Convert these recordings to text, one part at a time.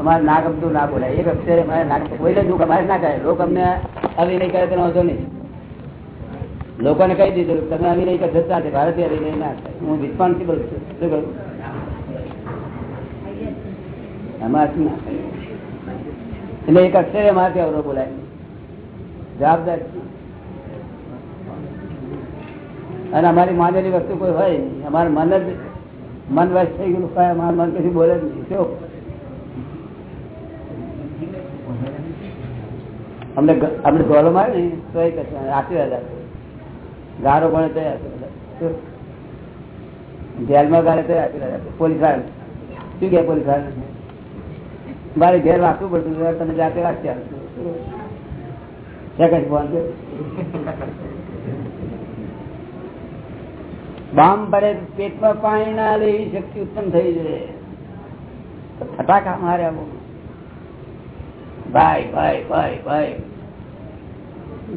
અમારે ના ગમતું ના બોલાય. એક અક્ષરે અમારે ના કોઈ દુઃખ અમારે ના કરે લોકો અમને અભિનય કરે તો વાંધો નહીં. લોકોને કહી દીધું તમે અભિનય કરશો ચાલશે ભારતીય અભિનય ના થાય. હું રિસ્પોન્સિબલ છું. શું ના એટલે એક અક્ષરે અમારાથી અવરો બોલાય. જવાબદાર અને અમારી માનેલી વસ્તુ કોઈ હોય અમારું મન જ મન વસ થઈ ગયું હોય અમારું મન કશું બોલે અમને અમને ગોળો મારે ને તો એ કશું આશીર્વાદ આપે ગારો પણ તો આશીર્વાદ. જેલમાં ગાળે તો આશીર્વાદ આપે પોલીસવાળા શું કે પોલીસવાળા મારે ઘેર રાખવું પડતું તમે જાતે રાખી આપશો ફોન બામ પડે પેટમાં પાણી ના લે એવી શક્તિ ઉત્પન્ન થઈ જાય ફટાકા માર્યા ભાઈ ભાઈ ભાઈ ભાઈ.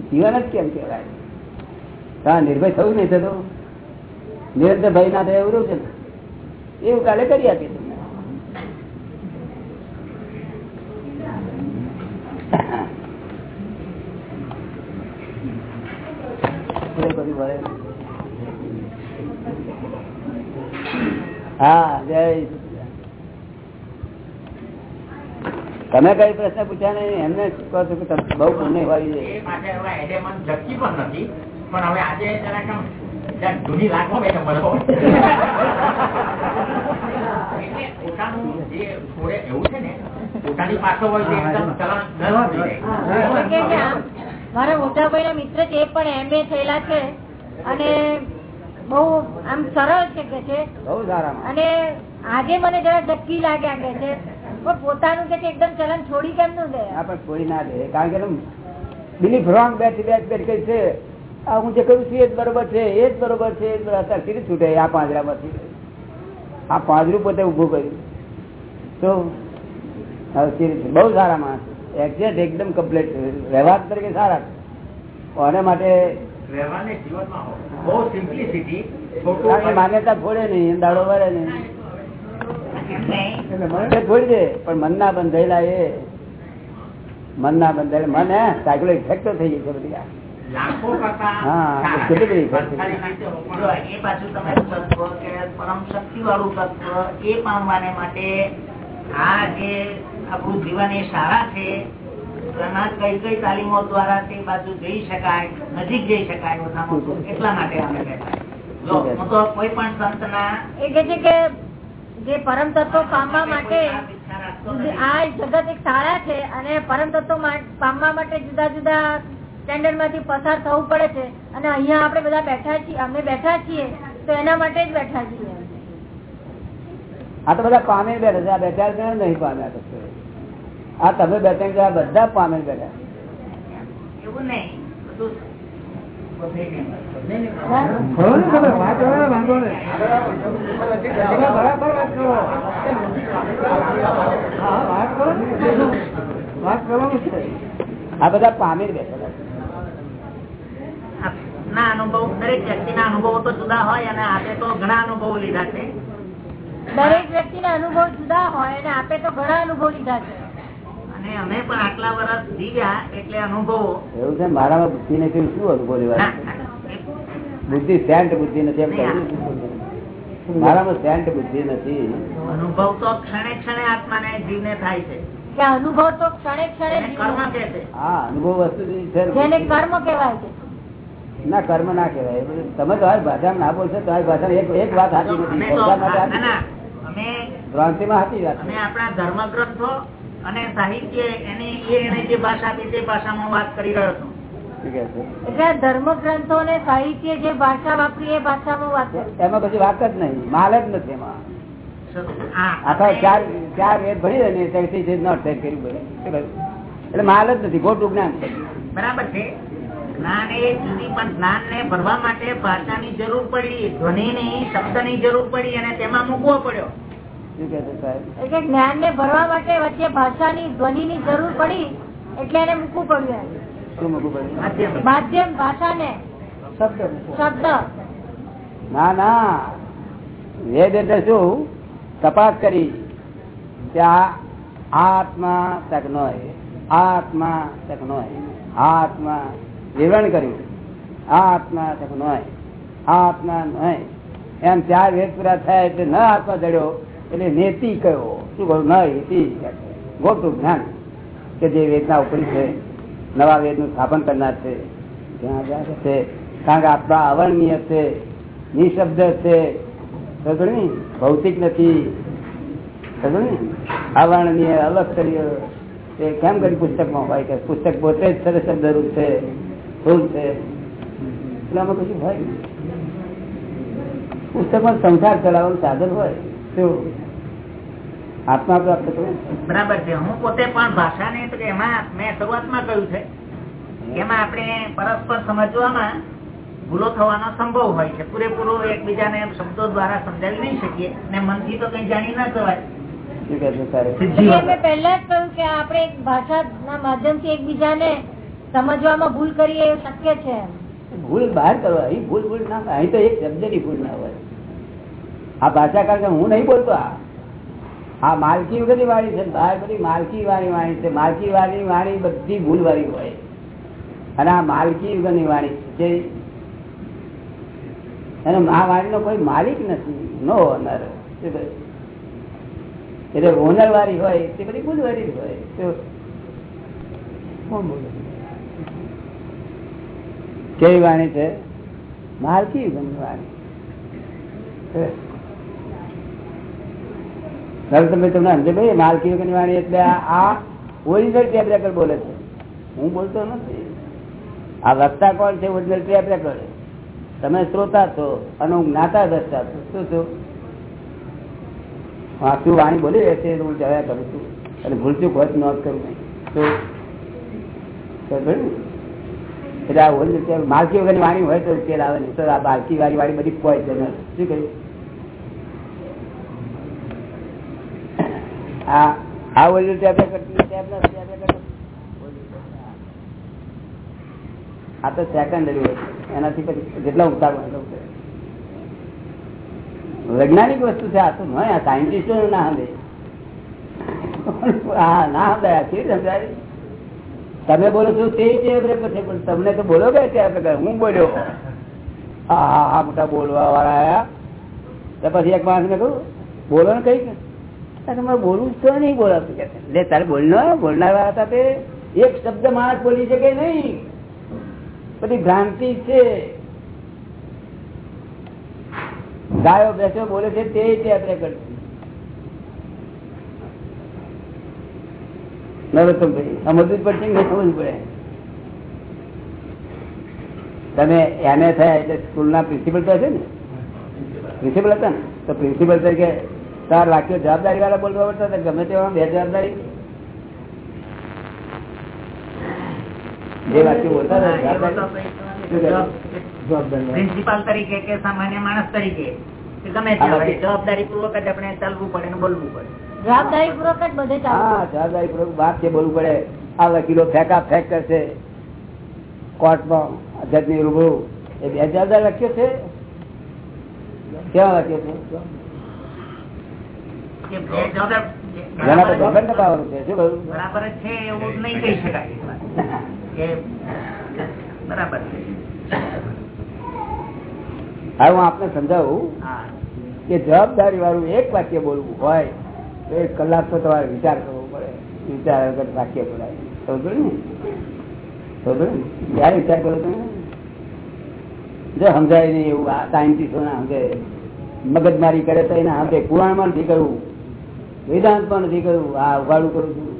જીવન જ કેમ કેવાય હા નિર્ભય થયું નહીં થતું. નિરંતર ભય ના થાય એવું છે ને. એવું કાલે કરી આપીએ તમને. ભરે. હા જય તમે કઈ પ્રશ્ન પૂછ્યા નહીં એમને કહો છો કે તમે બહુ પુણ્ય વાળી છે એ પણ હવે આજે જરાક આમ જરાક જૂની બેઠો પોતાનું જે એવું છે ને પોતાની પાછો હોય આમ મારા મોટા ભાઈ ના મિત્ર છે એ પણ એમએ થયેલા છે અને બહુ આમ સરળ છે કે છે. બહુ સારામાં. અને આજે મને જરા ધક્કી લાગ્યા કે છે. પણ પોતાનું કે એકદમ ચલન છોડી કેમ નું દે? પણ છોડી ના દે. કારણ કે બિલીફ રોંગ બેઠી બેઠ બેઠ કઈ છે? આ હું જે કહ્યું છું એ જ બરોબર છે એ જ બરોબર છે એ જ બરાબર સીધી છૂટે આ પાંજરામાંથી. આ પાંજરું પોતે ઉભું કર્યું. તો બહુ સારા માણસ એક્ઝેક્ટ એકદમ કમ્પ્લીટ વ્યવહાર તરીકે સારા અને માટે વ્યવહારને જીવનમાં બહુ સિમ્પલિસિટી માન્યતા છોડે નહીં દાડો વરે નહીં. એટલે મને છોડી દે પણ મન ના બંધાયેલા એ. મન ના બંધાયેલા મન હે સાયકલો ઇફેક્ટ થઈ ગઈ છે બધી લાખો કરતા હા, કેટલી બધી છે. સંસારી રીતે હું પણ જો એ પાછું તમે તત્વ કે પરમ શક્તિ વાળું તત્વ એ પામવાને માટે આ જે આપણું જીવન એ સારા છે કઈ કઈ તાલીમો દ્વારા તે બાજુ જઈ શકાય નજીક જઈ શકાય ઓછામાં એટલા માટે અમે બેઠા તો કોઈ પણ સંતના એ કે છે કે જે પરમ તત્વો પામવા માટે આ જગત એક શાળા છે અને પરમ તત્વો પામવા માટે જુદા જુદા સ્ટેન્ડર્ડમાંથી પસાર થવું પડે છે અને અહીંયા આપણે બધા બેઠા છીએ અમે બેઠા છીએ તો એના માટે જ બેઠા છીએ. આ તો બધા પામે બેઠા છે આ બેઠા છે નહીં પામ્યા. આ તમે બે ત્રણ આ બધા પામે બેઠા. એવું નહીં બધું આ બધા પામી બેઠેલા ના અનુભવ દરેક વ્યક્તિના અનુભવો તો જુદા હોય અને આપે તો ઘણા અનુભવો લીધા છે. દરેક વ્યક્તિના અનુભવ જુદા હોય અને આપે તો ઘણા અનુભવ લીધા છે. અમે પણ આટલા વર્ષ જીવ્યા એટલે અનુભવો. એવું છે મારામાં બુદ્ધિ નથી શું અનુભવ એ બુદ્ધિ સેન્ટ બુદ્ધિ નથી એમ કહ્યું. મારામાં સેન્ટ બુદ્ધિ નથી. અનુભવ તો ક્ષણે ક્ષણે આત્માને જીવને થાય છે. અનુભવ તો ક્ષણે ક્ષણે કર્મ કે છે. હા અનુભવ વસ્તુ છે જેને કર્મ કહેવાય છે. ના કર્મ ના કહેવાય. તમે તમારી ભાષામાં ના બોલશો એક એક વાત અમે નથી. તો ભ્રાંતિમાં સાચી વાત. આપણા અને સાહિત્ય એની એને જે ભાષા આપી તે ભાષામાં વાત કરી રહ્યો હતો એટલે ધર્મ ગ્રંથો અને સાહિત્ય જે ભાષા વાપરી એ ભાષામાં વાત એમાં પછી વાત જ નહીં. માલ જ નથી એમાં. આખા ચાર ચાર વેદ ભણી રહે ને ત્યાંથી છે નોટ સેટ કર્યું બધું. એટલે માલ જ નથી ખોટું જ્ઞાન બરાબર છે. જ્ઞાન એ જુદી પણ જ્ઞાન ને ભરવા માટે ભાષાની જરૂર પડી ધ્વનિની શબ્દની જરૂર પડી અને તેમાં મૂકવો પડ્યો. એટલે જ્ઞાન ને ભરવા માટે વચ્ચે ભાષાની ધ્વનિની જરૂર પડી એટલે એને મૂકવું પડ્યું શું મૂકવું પડ્યું? માધ્યમ. માધ્યમ ભાષાને. શબ્દ શબ્દ. ના ના. વેદ એટલે શું? તપાસ કરી. કે આત્મા તક નો આત્મા તક નો આત્મા વિવરણ કર્યું. આત્મા તક નો આત્મા નય એમ ચાર વેદ પૂરા થયા એટલે ન આત્મા જડ્યો. એટલે નેતિ કયો? શું કહ્યું નેતિ ગોટું જ્ઞાન કે જે વેદના ઉપરી છે, નવા વેદનું સ્થાપન કરનાર છે. છે. કારણ કે આત્મા અવર્ણનીય છે, નિશબ્દ છે. ભૌતિક નથી. અવર્ણનીય અલગ કર્યો એ કેમ કરી પુસ્તકમાં હોય કે પુસ્તક પોતે જ સરસ શબ્દરૂપ છે, ભૂલ છે? એટલે આમાં કશું હોય પુસ્તકમાં સંસાર ચલાવવાનું સાધન હોય. આત્મા પ્રાપ્ત કરો બરાબર છે. હું પોતે પણ ભાષા ને એમાં મેં શરૂઆતમાં કહ્યું છે એમાં આપણે પરસ્પર સમજવામાં ભૂલો થવાનો સંભવ હોય છે. પૂરેપૂરો એકબીજાને શબ્દો દ્વારા સમજાવી નહીં શકીએ ને મનથી તો કઈ જાણી ના કહેવાય પહેલા જ કહ્યું કે આપણે એક ભાષાના માધ્યમથી એકબીજાને સમજવામાં ભૂલ કરીએ એ શક્ય છે ભૂલ બહાર કરવા ભૂલ ભૂલ ના હોય અહીં તો એક શબ્દની ભૂલ ના હોય. આ ભાષા કારણ કે હું નહીં બોલતો આ. માલકી બધી વાણી છે માલકી વાળી વાણી છે. માલકી વાળી વાણી બધી ભૂલ વાળી હોય. અને આ માલકી યુગની વાણી છે અને આ વાણીનો કોઈ માલિક નથી. નો ઓનર એટલે ઓનર વાળી હોય, તે બધી ભૂલ વાળી હોય કોણ બોલે? કેવી વાણી છે? માલકી યુગની વાણી. તમે તમને સમજે ભાઈ માલકી વાણી એટલે આ ઓરિજિનલ ટેપ રેકર્ડ બોલે છે. હું બોલતો નથી. આ વક્તા કોણ છે? ઓરિજિનલ ટેપ રેકર્ડ તમે શ્રોતા છો અને હું જ્ઞાતા દ્રષ્ટા છું. શું છું? હા વાણી બોલી રહે છે? હું જયા કરું છું. અને ભૂલચું હોત નોંધ કરું નહીં? એટલે આ ઓરિજિનલ માલકી વગરની વાણી હોય તો ઉકેલ આવે નહીં. તો આ માલકી વાળી વાળી બધી પોઈઝન શું કહ્યું? વૈજ્ઞાનિક વસ્તુ છે, આ તો ન આ સાયન્ટિસ્ટો ના સમજે હા ના તમે બોલો છો તે છે પણ તમને તો બોલો કે ટેપ હું બોલ્યો? હા હા હા, મોટા બોલવા વાળા આયા. તો પછી એક માણસ ને કહું, બોલો ને કઈ તમારે બોલવું નહીં બોલાતું કે તારે બોલનો, બોલનાર હતા તે એક શબ્દ માણસ બોલી શકે નહીં. બધી ભ્રાંતિ છે. ગાયો બેસો બોલે છે તે ટેપ રેકર્ડ નરોત્તમભાઈ સમજવું પડશે કે સમજવું પડે? તમે એને થયા એટલે સ્કૂલના પ્રિન્સિપલ તો હશે ને? પ્રિન્સિપલ હતા ને? તો પ્રિન્સિપલ તરીકે ચાર વાક્યો જવાબદારી વાળા બોલવા પડતા હતા ગમે તેવા બે જવાબદારી. જે વાક્યો બોલતા હતા જવાબદારી. શું કહે? પ્રિન્સિપાલ તરીકે કે સામાન્ય માણસ તરીકે કે ગમે તે હોય, જવાબદારી પૂર્વક જ આપણે ચાલવું પડે ને બોલવું પડે. જવાબદારી પૂર્વક જ બધે હા જવાબદારી પૂર્વક વાત છે બોલવું પડે. આ વકીલો ફેંકા ફેંક કરશે. કોર્ટમાં જજની રૂબરૂ. એ બે જવાબદાર વાક્યો છે? કેવા વાક્યો છે કે બે જવાબદાર જેના પર ગભર નપાવાનું છે શું કહ્યું બરાબર છે એવું નહીં કહી શકાય. બરાબર છે. હા હું આપને સમજાવું કે જવાબદારી વાળું એક વાક્ય બોલવું હોય તો એક કલાક તો તમારે વિચાર કરવો પડે. વિચાર વગર વાક્ય બોલાય. સમજો ને? સમજો ને? ક્યારે વિચાર કરો તમે? જો સમજાય નહીં એવું આ સાયન્ટિસ્ટો ના સમજે મગજમારી કરે તો એના સમજે પુરાણમાં નથી કરવું. વેદાંતમાં નથી કર્યું. આ ઉઘાડું કરું છું.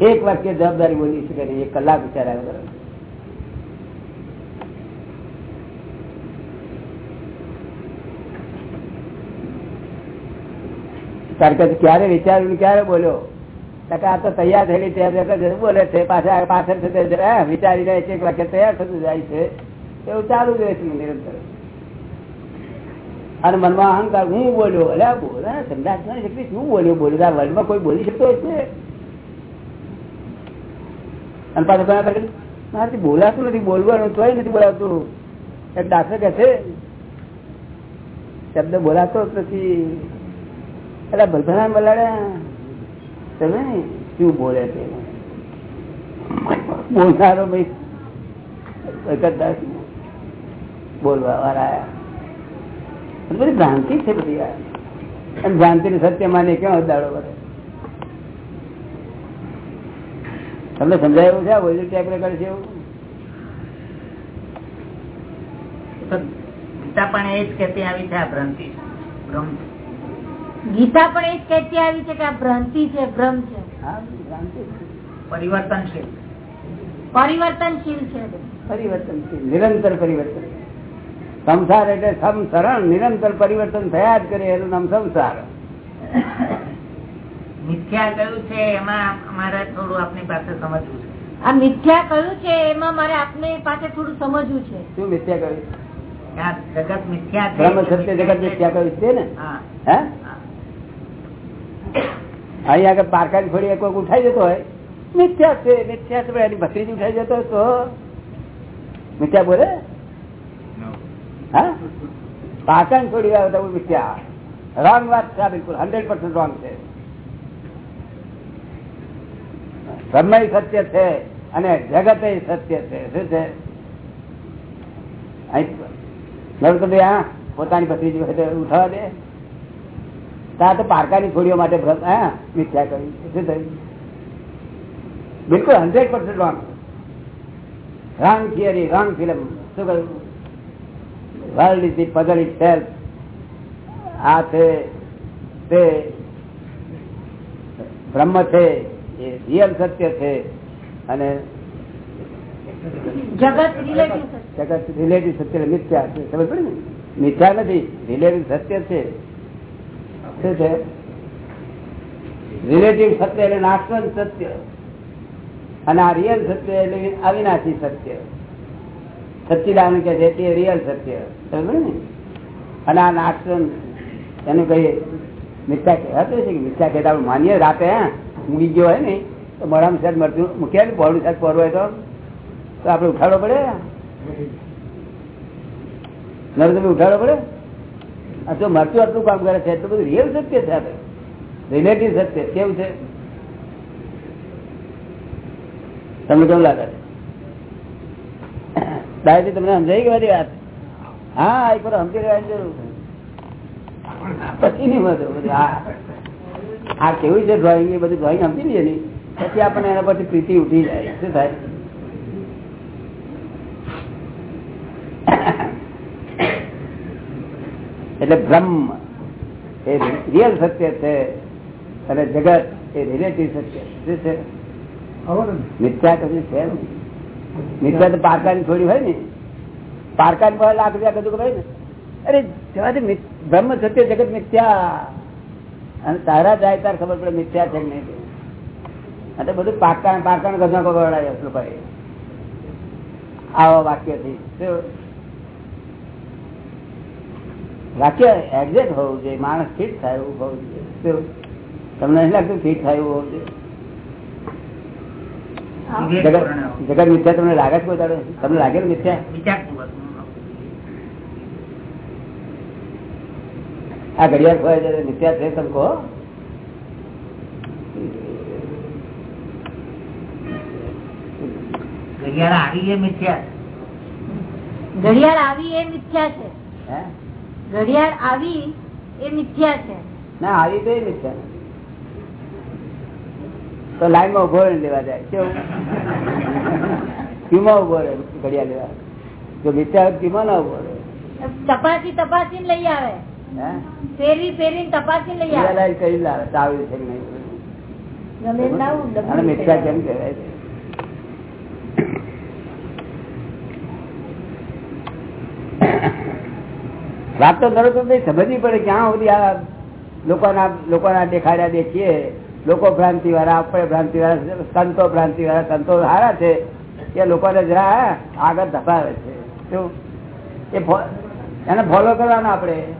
એક વાક્ય જવાબદારી બોલી શકે એક કલાક વિચાર આવ્યો કારણ કે ક્યારે વિચાર્યું ક્યારે બોલ્યો? આ તો તૈયાર થયેલી ત્યારે બોલે છે પાછા પાછળ વિચારી હા, છે એક વાક્ય તૈયાર થતું જાય છે. એવું ચાલુ જ રહે છે નિરંતર. અને મનમાં અહંકાર, હું બોલ્યો અલ્યા બોલે સમજાત નથી શું બોલ્યો બોલ્યો આ વર્લ્ડમાં કોઈ બોલી શકતો હશે અને પાછું કયા કરે મારાથી બોલાતું નથી, બોલવાનું તોય નથી બોલાતું. એક ડાક્ટર કે છે, શબ્દ બોલાતો જ નથી. એટલે ભલભણા બોલાડ્યા. તમે શું બોલે છે? બોલનારો ભાઈ બોલવા વાળા બધી ભ્રાંતિ છે બધી આ. અને ભ્રાંતિ ને સત્ય માને ક્યાં દાડો કરે? તમને સમજાયું છે આ વોલ્યુ ટેપ રેકર્ડ છે એવું? ગીતા પણ એ જ કહેતી આવી છે આ ભ્રાંતિ. ભ્રમ. ગીતા પણ એ જ કહેતી આવી છે કે આ ભ્રાંતિ છે ભ્રમ છે. ભ્રાંતિ છે. પરિવર્તનશીલ. પરિવર્તનશીલ છે. પરિવર્તનશીલ નિરંતર પરિવર્તન સંસાર એટલે સમસરણ નિરંતર પરિવર્તન થયા જ કરે એનું નામ સંસાર. મિથ્યા કયું છે એમાં અમારે થોડું આપની પાસે સમજવું છે. આ મિથ્યા કયું છે એમાં મારે આપને પાસે થોડું સમજવું છે. શું મિથ્યા કહ્યું જગત મિથ્યા જગત મિથ્યા કહ્યું છે ને? હા. હે? હા. અહીં આગળ પારકાની ફળી કોઈ ઉઠાઈ જતો હોય. મિથ્યા છે મિથ્યા છે એની ભત્રીજી ઉઠાઈ જતો હોય તો. મિથ્યા બોલે? હા? પારકાની છોડી આવે તો મિથ્યા રોંગ વાત છે બિલકુલ. હંડ્રેડ પર્સન્ટ રોંગ છે. સમય સત્ય છે અને જગત સત્ય છે. શું છે? નરકભાઈ હા પોતાની ભત્રીજી વખતે ઉઠાવા દે. ત્યાં તો પારકાની છોડીઓ માટે હા, મિથ્યા કરી. શું થયું? બિલકુલ hundred percent wrong wrong theory wrong film શું કહ્યું? World is the puzzle itself આ છે તે બ્રહ્મ છે એ રિયલ સત્ય છે અને જગત રિલેટિવ સત્ય. મિથ્યા છે ખબર પડે ને? મિથ્યા નથી રિલેટિવ સત્ય છે. શું છે? રિલેટિવ સત્ય એટલે નાશવંત સત્ય. અને આ રિયલ સત્ય એટલે અવિનાશી સત્ય. સચ્ચિદાનંદ કે છે તે રિયલ સત્ય. સમજ ને? અને આ નાશવંત એનું કહીએ, મિથ્યા કહેવાતું છે કે મિથ્યા કહેતા માનીએ, રાતે, હા, મૂકી ગયો હોય ને, તો મળામ સાહેબ મરતું મૂક્યા ને, બોડું સાહેબ પડવું હોય તો? આપણે ઉઠાડવો પડે? નરેન્દ્ર ઉઠાડવો પડે? આ જો મરતું આટલું કામ કરે છે, એટલું બધું રિયલ સત્ય છે આપણે રિલેટિવ સત્ય, કેવું છે? તમને કેવું લાગે? છે દાદાજી તમને ગઈ બધી વાત? હા એક વાર સમજી લેવાની જરૂર પછી નહીં બધું. આ કેવું છે ડ્રોઈંગ એ બધું ડ્રોઈંગ સમજી લઈએ ને પછી આપણને એના પરથી પ્રીતિ ઉઠી જાય. શું થાય? એટલે બ્રહ્મ એ રિયલ સત્ય છે અને જગત એ રિલેટિવ સત્ય શું છે? મિથ્યા કશું છે? નહીં. મિથ્યા તો પારકાની થોડી હોય ને, પારકાની પર લાખ રૂપિયા કદું ભાઈ ને. અરે, જવા બ્રહ્મ સત્ય જગત મિથ્યા. અને તારા જાય તાર ખબર પડે મિથ્યા છે કે નહીં અને બધું પાકા પાકા ગજા પકડાય લોકોએ આવા વાક્યથી. વાક્ય એક્ઝેક્ટ હોવું જોઈએ. માણસ ફિટ થાય એવું હોવું જોઈએ. તમને નહીં લાગતું ફિટ થાય એવું હોવું જોઈએ? જગત મિથ્યા તમને લાગે છે તમને લાગે ને મિથ્યા? આ ઘડિયાળ ખોવાય છે મિથ્યા છે તમે કહો. ઘડિયાળ આવી એ મિથ્યા ઘડિયાળ આવી એ મિથ્યા છે. હે? ઘડિયાળ આવી એ મિથ્યા છે. ના આવી તો એ મિથ્યા તો લાઈનમાં ઊભો લેવા જાય. કેવું? ક્યુમાં ઊભો રહે ઘડિયા લેવા. તો મિત્ર ક્યુમાં ના ઊભો રહે. તપાસી તપાસી લઈ આવે. ફેરવી ફેરવી તપાસી લઈ આવે. કરી લાવે ચાવ્યું છે નહીં? ગમે એમ લાવું, ડબ્બું અને મિથ્યા કેમ કહેવાય છે. વાત તો કરો તો સમજવી પડે ક્યાં સુધી આ લોકોના લોકોના દેખાડ્યા દેખીએ લોકો ભ્રાંતિ વાળા આપણે ભ્રાંતિ વાળા સંતો ભ્રાંતિ વાળા સંતો સારા છે કે લોકોને જરા આગળ ધપાવે છે. શું? એ એને ફોલો કરવાના આપણે.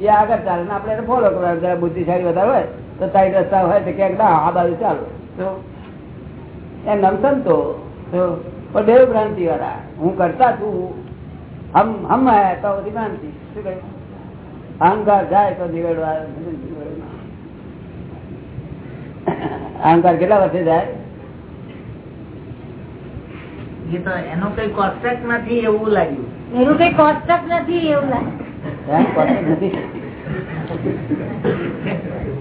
એ આગળ ચાલે. આપણે એને ફોલો કરવાનું. જરા બુદ્ધિશાળી વધારે હોય, તો સાઈડ રસ્તા હોય તો ક્યાંક, ના, આ બાજુ ચાલો. એ એમ નામ સંતો. તો પણ બે ભ્રાંતિ વાળા હું કરતા છું. હમ હમ આયા તો ભ્રાંતિ. શું કહ્યું અહંકાર જાય તો નિવેડવા. અહંકાર કેટલા વર્ષે જાય? એનો કઈ કોન્સેપ્ટ નથી એવું લાગ્યું. એનું કઈ કોન્સેપ્ટ નથી એવું લાગે ધ્યાન નથી.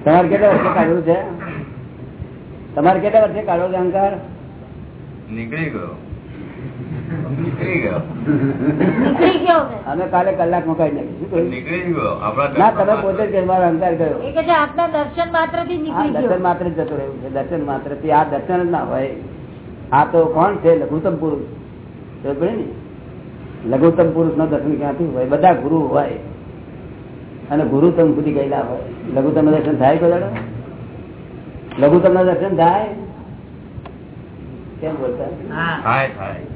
તમારે કેટલા વર્ષે કાઢવું છે? તમારે કેટલા વર્ષે કાઢવો છે અહંકાર? નીકળી ગયો નીકળી ગયો નીકળી ગયો કે અમે કાલે કલાકમાં કાઢી નાખી શું કહ્યું? નીકળી ગયો. ના તમે પોતે જ કે મારો અહંકાર કયો એ કે છે આપના દર્શન માત્રથી દર્શન માત્ર જ જતું રહ્યું છે. દર્શન માત્રથી આ દર્શન જ ના હોય. આ તો કોણ છે? લઘુત્તમ પુરુષ. ને? લઘુત્તમ પુરુષ નો દર્શન ક્યાંથી હોય? બધા ગુરુ હોય. અને ગુરુતમ સુધી ગયેલા હોય. લઘુત્તમ દર્શન થાય કોઈ દાડો? લઘુત્તમ દર્શન થાય? કેમ બોલતા? થાય થાય.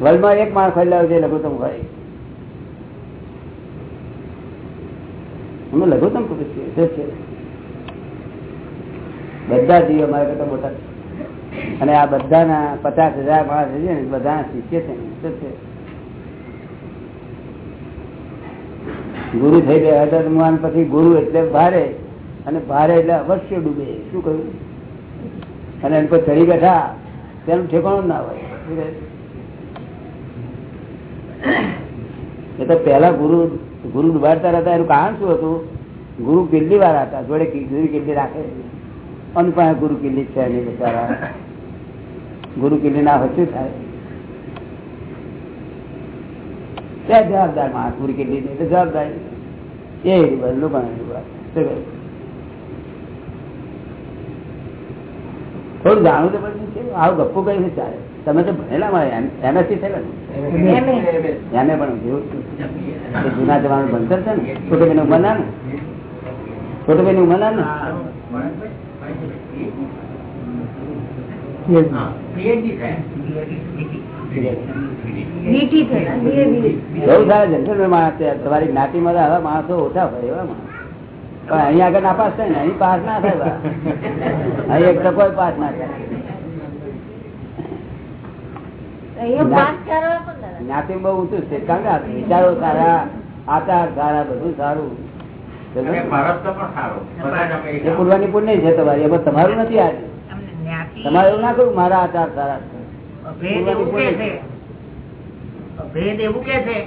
વર્લ્ડમાં એક માણસ ફેલાવ છે લઘુત્તમ ભાઈ. અમે લઘુત્તમ છીએ છે બધા જીવ અમારા કરતા મોટા અને આ બધાના પચાસ હજાર માણસ છે ને બધા શિષ્ય છે. શું ગુરુ થઈ ગયા હતા તો પછી ગુરુ એટલે ભારે, અને ભારે એટલે અવશ્ય ડૂબે. શું કહ્યું? અને એમ પર ચડી બેઠા, તેનું ઠેકાણું ના હોય? એ તો પેલા ગુરુ ગુરુ ડુબાડતા હતા એનું કારણ શું હતું? ગુરુ કિલ્લી વાળા હતા, જોડે ગુરુ કિલ્લી રાખે. અન ગુરુ કિલ્લી છે એની બિચારા. ગુરુ કિલ્લી ના હોય થાય? ક્યાં જવાબદાર માણસ ગુરુ કિલ્લી નહીં જવાબદારી એ બધું કહ્યું? થોડું જાણવું તો પછી આવું ગપ્પુ કઈ ચાલે. તમે તો ભણેલા એમએસસી થયેલા એમ એ. પણ જૂના જવાનું ભણતર છે ને? છોટુભાઈ ઉંમર ના ને? છોટુભાઈ ઉંમર ના ને? તમારી જ્ઞાતિમાં માં આવા માણસો ઓછા હોય એવા માણસ. પણ અહીં આગળ નાપાસ થાય ને અહીં પાસ ના થાય. અહીં એક ટકો પાસ ના થાય એ પાસ કરવા પણ દાદા. જ્ઞાતિ બહુ ઊંચું છે. કારણ કે વિચારો સારા આચાર સારા. બધું સારું. પૂર્વાની પુણ્ય છે તમારી. એમાં તમારું નથી આજે તમારે એવું ના કરું મારા આચાર સારા છે. ભેદ એવું કે છે?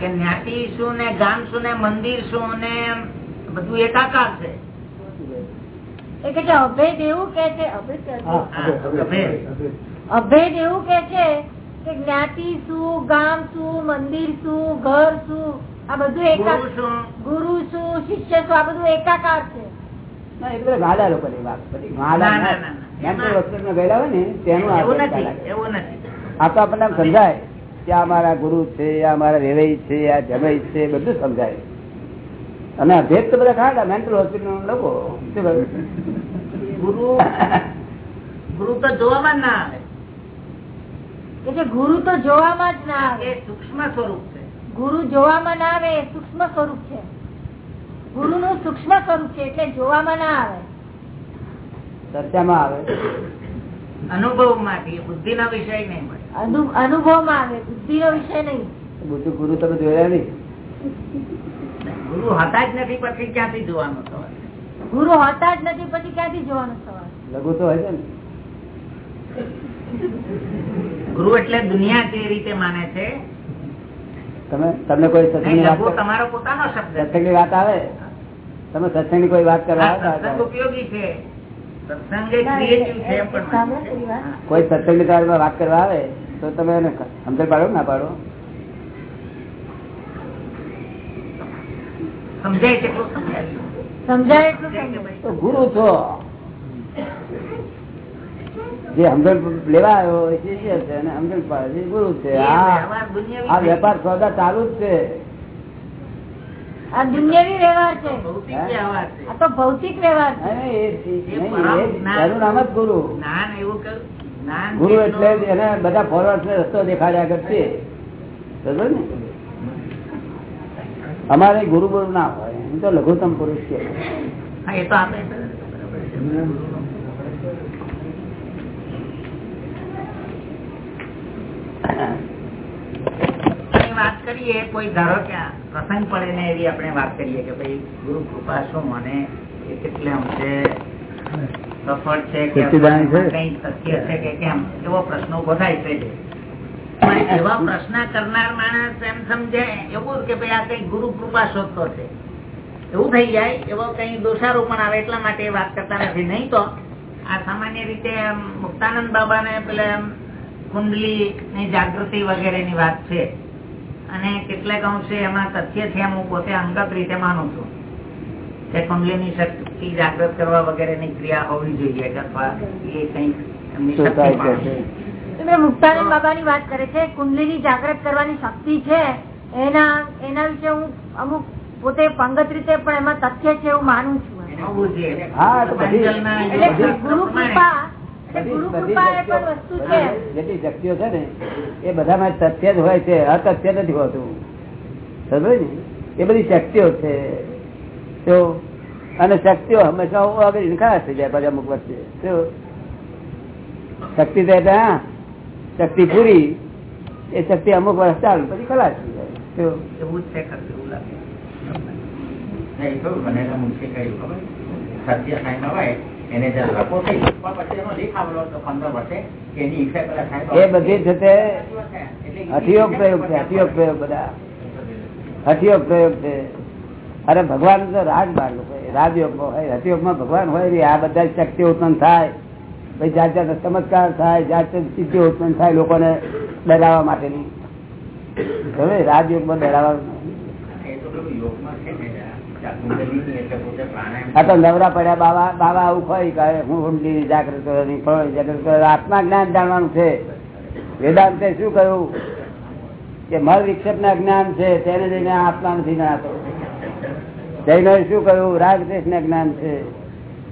કે જ્ઞાતિ શું ને ગામ શું ને મંદિર શું ને બધું એકાકાર છે? કે અભેદ એવું કે છે અભેદ એવું કે છે જ્ઞાતિ શું ગામ શું મંદિર શું ઘર શું? આ બધું એકા શું ગુરુ શું શિષ્ય શું આ બધું એકાકાર છે. સમજાય કે આ મારા ગુરુ છે આ મારા છે આ જમાઈ છે બધું સમજાય. અને અભેદ તો બધા ખાડા મેન્ટલ હોસ્પિટલ લોકો ગુરુ ગુરુ તો જોવામાં ના આવે. કે ગુરુ તો જોવામાં જ ના આવે. એ સૂક્ષ્મ સ્વરૂપ છે. ગુરુ જોવામાં ના આવે એ સૂક્ષ્મ સ્વરૂપ છે. ગુરુ નું સૂક્ષ્મ સ્વરૂપ છે એટલે જોવામાં ના આવે. ચર્ચામાં આવે. અનુભવમાંથી બુદ્ધિ ના વિષય નહીં મળે. અનુભવમાં આવે બુદ્ધિ નો વિષય નહીં. બધું ગુરુ તમે જોયા નહીં. ગુરુ હતા જ નથી પછી ક્યાંથી જોવાનું સવાલ? ગુરુ હોતા જ નથી પછી ક્યાંથી જોવાનો સવાલ? લઘુ તો હોય છે ને. ગુરુ એટલે દુનિયા જે રીતે માને છે. તમે તમને કોઈ સત્સંગની વાત તમારો પોતાનો શબ્દ. છે. સત્સંગની વાત આવે? તમે સત્સંગની કોઈ વાત કરવા સત્સંગ ઉપયોગી છે. કોઈ સત્સંગની તમારી વાત કરવા આવે તો તમે એને સમજણ પાડો ના પાડો? સમજાય તેટલું સમજાય. સમજાય એટલું સમજાય. ગુરુ છો. જે સમજણ લેવા આવ્યો એ શિષ્ય છે અને સમજણ પાડે ગુરુ છે. આ. વેપાર સોદા ચાલુ જ છે. આ દુનિયાવી વ્યવહાર હે? આ તો ભૌતિક વ્યવહાર. એનું ગુરુ. ગુરુ એટલે બધા ફોરવર્ડ ને રસ્તો દેખાડ્યા કરશે બરોબર ને? અમારે ગુરુ ગુરુ ના હોય. એમ તો લઘુત્તમ પુરુષ છે. એ તો આપણે વાત કરીએ કોઈ ધારો કે પ્રસંગ પડે ને એવી આપણે વાત કરીએ કે ભાઈ ગુરુ કૃપા શું મને કેટલે અંશે સફળ છે કે કઈ સત્ય છે કે કેમ? એવો પ્રશ્ન ઊભો થાય છે. એવા પ્રશ્ન કરનાર માણસ એમ સમજે એવું કે ભાઈ આ કઈ ગુરુ કૃપા શોધતો છે. એવું થઈ જાય એવો કઈ દોષારોપણ આવે એટલા માટે વાત કરતા નથી. નહીં તો આ સામાન્ય રીતે મુક્તાનંદ બાબા ને પેલા કુંડલી ની જાગૃતિ વગેરે ની વાત છે. અને કેટલાક અંશે એમાં સત્ય છે એમ હું પોતે અંગત રીતે માનું છું. કે કુંડલીની શક્તિ જાગૃત કરવા વગેરેની ક્રિયા હોવી જોઈએ અથવા એ કંઈક એમની? મુક્તાનંદ બાબાની વાત કરે છે કુંડલીની જાગૃત કરવાની શક્તિ છે એના એના વિશે હું અમુક પોતે પંગત રીતે પણ એમાં તથ્ય છે એવું માનું છું. હોવું જોઈએ. હા, ગુરુ કૃપા એટલે બધી- ગુરુ બધી કૃપા એ શક્તિઓ- પણ વસ્તુ છે. બધી જેટલી શક્તિઓ છે ને એ બધામાં તથ્ય જ હોય છે અતથ્ય નથી હોતું. સમજ્યો ને? એ બધી શક્તિઓ છે. તો અને શક્તિઓ હંમેશા આગળ ઇન્કાર થઈ જાય પાછા અમુક વચ્ચે શક્તિ હા શક્તિ પૂરી એ શક્તિ અમુક વર્ષ ચાલુ પછી ખલાસ થઈ જાય. એવું છે એવું લાગે? સત્ય હોય. એ બધી છે તે એટલે પ્રયોગ છે હઠયોગ પ્રયોગ બધા. હઠયોગ પ્રયોગ છે. અરે ભગવાન તો લોકો રાજયોગ હોય હઠયોગમાં ભગવાન હોય ને આ બધા શક્તિ ઉત્પન્ન થાય. પછી જાત જાત ચમત્કાર થાય જાત જાત સિદ્ધિ ઉત્પન્ન થાય લોકોને ડરાવવા માટેની. હવે રાજયોગમાં ડરાવવા આ તો આત્મા જ્ઞાન જાણવાનું છે. વેદાંતે શું કહ્યું? કે મળ વિક્ષેપ ના જ્ઞાન છે, તેને જઈને આત્મા નથી જણાતો. જૈનો શું કહ્યું? રાગ ના જ્ઞાન છે.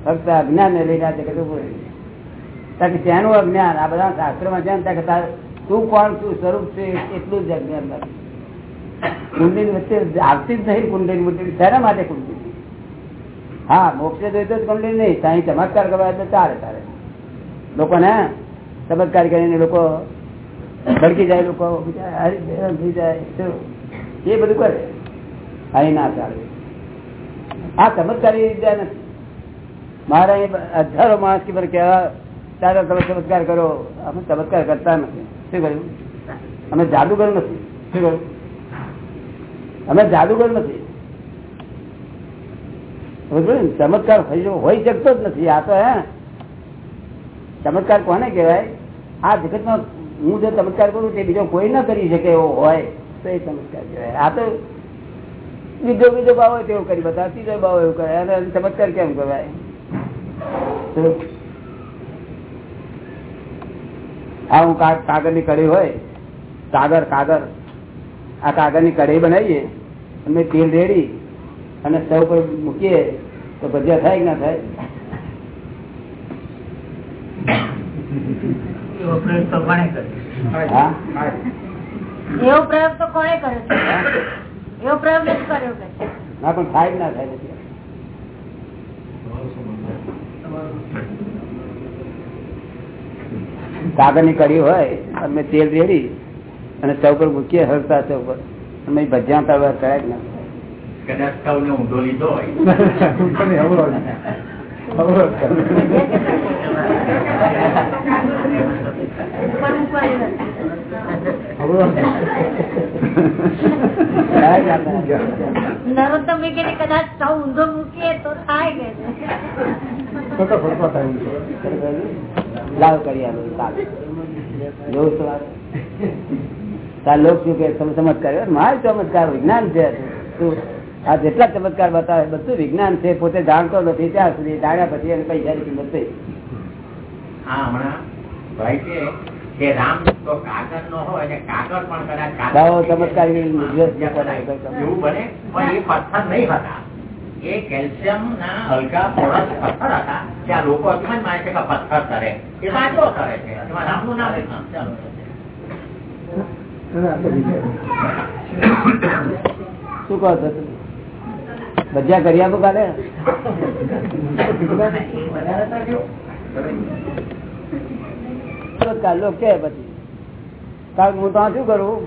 ફક્ત અજ્ઞાન ને ઉભું રહ્યું. તેનું અજ્ઞાન, આ બધા શાસ્ત્રોમાં છે ને તું કોણ શું સ્વરૂપ છે, એટલું જ અજ્ઞાન નથી કુંડલી આવતી જ નહીં કુંડલી મુંડલી શેના માટે કુંડલી હા, મોક્ષે જોઈતો જ કુંડલી નહીં ત્યાં ચમત્કાર કરવા એટલે ચાલે ચાલે લોકોને ચમત્કાર કરીને લોકો ભડકી જાય, લોકો થઈ જાય એ બધું કરે. અહીં ના ચાલે. આ ચમત્કારી વિદ્યા નથી. મારા હજારો માણસ કે કેવા ચાલો તમે ચમત્કાર કરો. અમે ચમત્કાર કરતા નથી. શું કર્યું અમે જાદુગર નથી. શું કર્યું અમે જાદુગર નથી? ચમત્કાર હોય શકતો જ નથી. આ તો હે, ચમત્કાર કોને કહેવાય? આ જગતમાં હું જે ચમત્કાર કરું તે બીજો કોઈ ના કરી શકે એવો હોય, તો એ ચમત્કાર કહેવાય. આ તો બીજો બીજો ભાવ હોય તેવું કરી, બધા ત્રીજો ભાવ એવું કરે. અને ચમત્કાર કેમ કહેવાય? હા હું કાગળની કઢી હોય, કાગળ કાગળ. આ કાગળની કઢી બનાવીએ અને તેલ રેડી અને સ્ટવ પર મૂકીએ તો ભજીયા થાય કે ના થાય? એવો પ્રયોગ તો કોણે કર્યો? હા? એવો પ્રયોગ તો કોણે કર્યો છે? એવો પ્રયોગ નથી કર્યો કે ના પણ થાય ના થાય નથી કાગળની કઢી હોય અમે તેલ રેડી અને સ્ટવ પર મૂકીએ હરતા સ્ટવ પર. અને ભજ્યા તળવા કર્યા જ? કદાચ સૌને ઊંધો લીધો? નરોત્તમ કદાચ સૌ ઊંધો મૂકીએ તો થાય કે લાવ કરી આલો ચાલો જોઉં તો આ. તાર લોક શું કે તમે ચમત્કાર મારે ચમત્કાર વિજ્ઞાન છે. આ જેટલા ચમત્કાર બતાવે બધું વિજ્ઞાન છે. પોતે જાણતો નથી. ત્યાં સુધી જાણ્યા પછી એને પૈસાની કિંમત થઈ પથ્થર કરે છે એમાં રામનું નામ નથી. ચાલો. શું કહો છો? તમે? ભજીયા કરી આપો કાલે ચમત્કાર લોક કે પછી. કારણ કે હું તો શું કરું?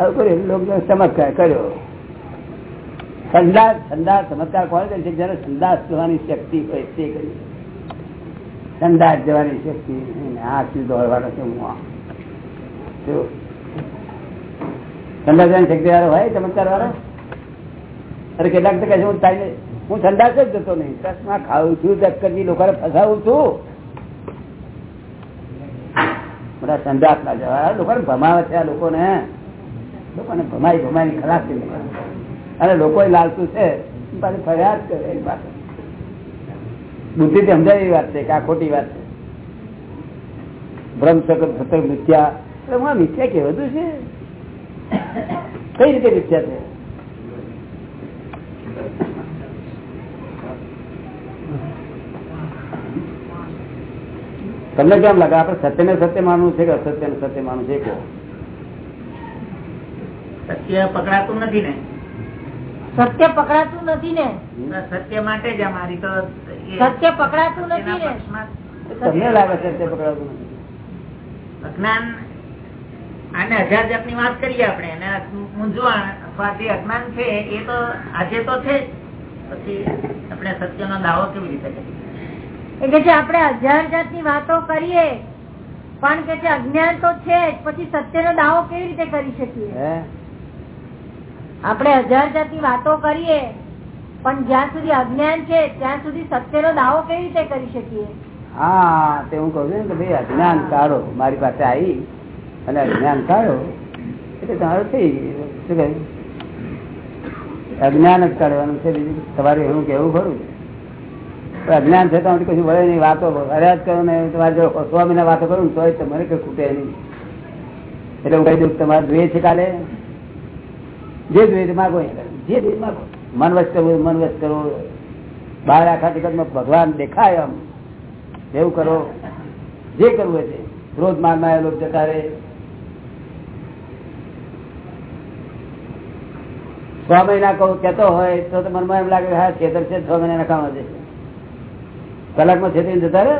આવું કર્યું લોકો ચમત્કાર કર્યો. સંદાસ સંદાસ, ચમત્કાર કોણ કરે છે? જયારે સંદાસ જવાની શક્તિ હોય તે કરી. સંદાસ જવાની શક્તિ આ શું દોડવાનો છે, હું સંદાસ જવાની શક્તિ વાળો હોય, ચમત્કાર વાળો? અરે કેટલાક છે, હું તારી હું સંદાસ જ જતો નહીં. ચશ્મા ખાઉં છું ચક્કરજી લોકોને ફસાવું છું. બધા સંદાસ ના જવા લોકોને ભમાવે છે આ લોકોને. લોકોને ભમાઈ ભમાઈ ખલાસ કરી નાખે. અને લોકો લાલતું છે. પાછી ફરિયાદ કરે, એની પાસે બુદ્ધિ થી સમજાય વાત છે કે આ ખોટી વાત છે. ભ્રમ સકત સતર મિથ્યા. મિથ્યા કહેવાતું છે? કઈ રીતે મિથ્યા છે? તમને કેમ લાગે? આપડે સત્ય ને સત્ય માનવું છે કે અસત્ય ને સત્ય માનવું છે? કહો. સત્ય પકડાતું નથી ને. સત્ય પકડાતું નથી ને? સત્ય માટે જ અમારી તો સત્ય પકડાતું નથી ને? તમને લાગે સત્ય પકડાતું નથી? અજ્ઞાન અને હજાર જાતની વાત કરીએ આપણે અને મૂંઝવણ અથવા જે અજ્ઞાન છે એ તો આજે તો છે જ. પછી આપણે સત્ય નો દાવો કેવી રીતે કરીએ? એ કે છે આપણે હજાર જાતની વાતો કરીએ પણ કે છે અજ્ઞાન તો છે જ પછી સત્યનો દાવો કેવી રીતે કરી શકીએ? હે? આપણે હજાર જાતની વાતો કરીએ, પણ જ્યાં સુધી અજ્ઞાન છે, ત્યાં સુધી સત્યનો દાવો કેવી રીતે કરી શકીએ? હા, તે હું કહું છું કે ભાઈ, અજ્ઞાન કાઢો મારી પાસે આવી અને અજ્ઞાન કાઢો એટલે તમારું થઈ. શું કહ્યું અજ્ઞાન જ કાઢવાનું છે બીજું તમારે એવું કેવું ખરું? અજ્ઞાન છે તો કશું વળે નહીં, વાતો ફરિયાદ કરો ને, તમારે જો સ્વામીને વાતો કરું ને, તોય તમારે કઈ ખૂટે નહીં. એટલે હું કહી દઉં તમારે જોઈએ છે કાલે? જે તે માગો જે જોઈએ માગો. મન કરવું મન કરવું બહાર આખા જગતમાં ભગવાન દેખાય આમ. એવું કરો. જે કરવું હોય તે. ક્રોધ માનમાં લોકો જતા રહે. છ મહિના કહું કેતો હોય તો મનમાં એમ લાગે હા, છેતર છે છ મહિના નકામા છે. કલાકમાં છેતરીને જતા રહે?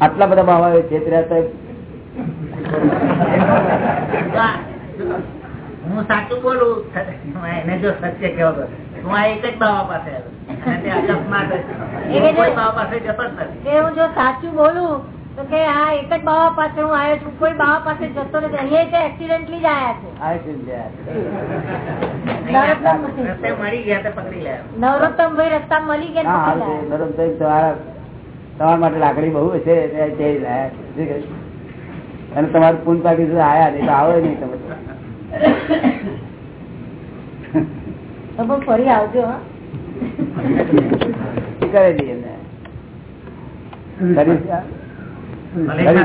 આટલા બધા બાવા છેતર્યા તો હું સાચું બોલું? એને જો સત્ય કેવો તો હું આ એક જ બાવા પાસે આવ્યો. સાચું બોલું તો કે આ એક જ બાવા પાસે હું આવ્યો છું. કોઈ બાવા પાસે જતો નથી. અહીંયા તે એક્સિડન્ટલી જ આવ્યા છે. તમારા માટે લાકડી બહુ છે તે જઈ રહ્યા છે. શું કહ્યું? અને તમારું પૂન પાકી આવ્યા આયા નહીં તો આવે નહીં તમે ફરી આવજો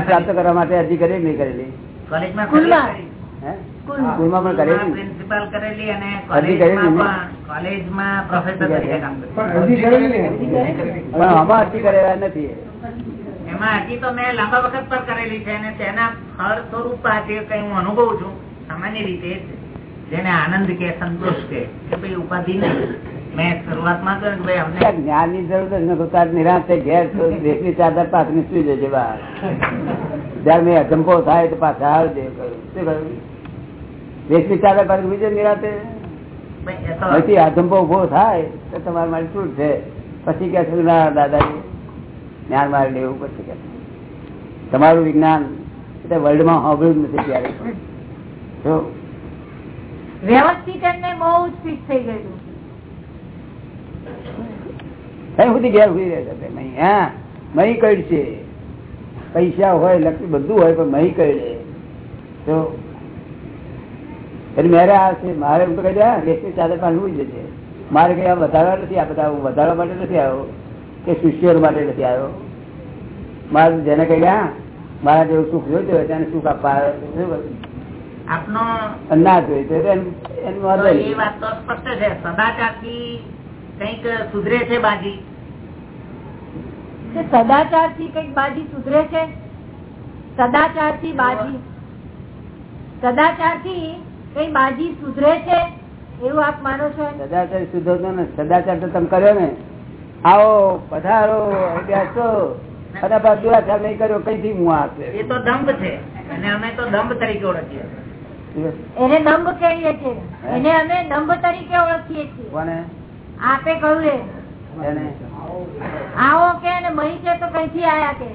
પ્રાપ્ત કરવા માટે અરજી કરેલી નહીં કરેલી? કોલેજમાં સ્કૂલમાં? પણ કરેલી? પ્રિન્સિપાલ કરેલી અને પ્રોફેસર આમાં અરજી કરેલા નથી. એમાં હજી તો મેં લાંબા વખત પર કરેલી છે અને તેના ફળ સ્વરૂપ આજે કઈ હું અનુભવું છું. સામાન્ય રીતે જેને આનંદ કે સંતોષ કે ભાઈ ઉપાધિ નહીં. મેં શરૂઆતમાં કહ્યું ભાઈ અમને જ્ઞાનની જરૂર જ નથી. તાર નિરાશ ઘેર દેશની ચાદર પાથરી સુઈ જજે બહાર. જયારે મેં અજંપો થાય તો પાછા આવજે. શું કહ્યું? દેશની ચાદર પાથરી સુઈ જાય નિરાતે? ભાઈ એ તો નથી અજંપો ઊભો થાય તો તમારે મારી છૂટ છે? પછી કે છે ના દાદાજી જ્ઞાન મારે લેવું પછી કે તમારું વિજ્ઞાન એટલે વર્લ્ડમાં જ નથી. જો વ્યવસ્થિત એમને બહુ જ ફિટ થઈ પૈસા હોય લક્ષ્મી બધું હોય પણ મહી કઈ તો એટલે મેરે આ છે મારે એમ તો કહી દે લેખની ચાદર પાસે જશે મારે કઈ આ વધારવા નથી આ બધા વધારવા માટે નથી આવ્યો કે શિષ્યો માટે નથી આવ્યો. મારે જેને કહી મારા જેવું સુખ જોઈતું હોય તેને સુખ આપવા ના જોઈ એ વાત તો સ્પષ્ટ છે. સદાચારથી કંઈક સુધરે છે બાજી? સદાચારથી કંઈક બાજી સુધરે છે? સદાચારથી બાજી સદાચારથી કઈ બાજી સુધરે છે? એવું આપ માનો છો સદાચાર સુધરતો ને સદાચાર તો તમે કર્યો ને. આવો પધારો બેસો અને પાછું દુરાચાર નહીં કર્યો કઈથી હું આપે? એ તો દંભ છે. અને અમે તો દંભ તરીકે ઓળખીએ એને દંભ કહીએ છીએ. એને અમે દંભ તરીકે ઓળખીએ છીએ. આપે કહ્યું એને? આવો કે અને બહી છે તો કઈથી આયા કે.